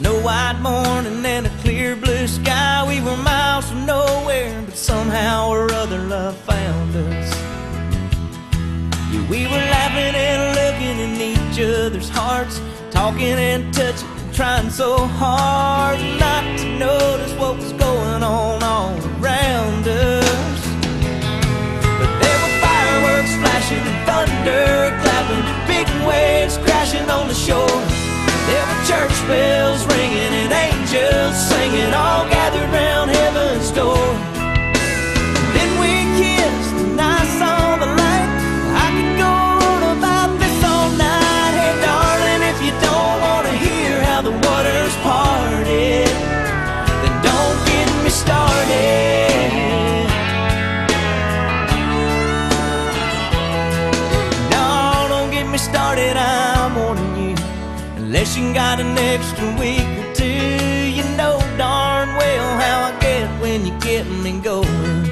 snow white morning and a clear blue sky. We were miles from nowhere, but somehow or other love found us. Yeah, we were laughing and looking in each other's hearts, talking and touching, trying so hard not to notice what was going on started, I'm warning you. Unless you got an extra week or two, you know darn well how I get when you get me going.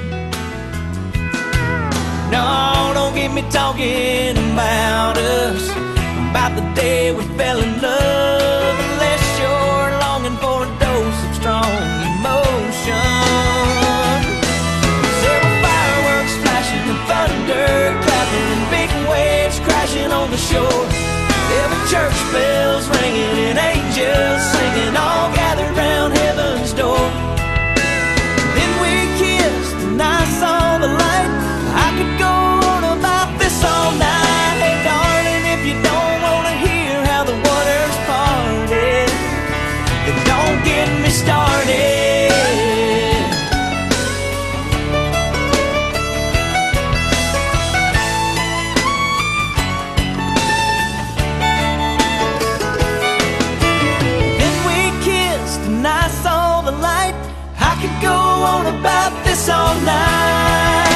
No, don't get me talking about us, about the day we fell in on the shore. Were church bells ringing and angels saw the light. I could go on about this all night.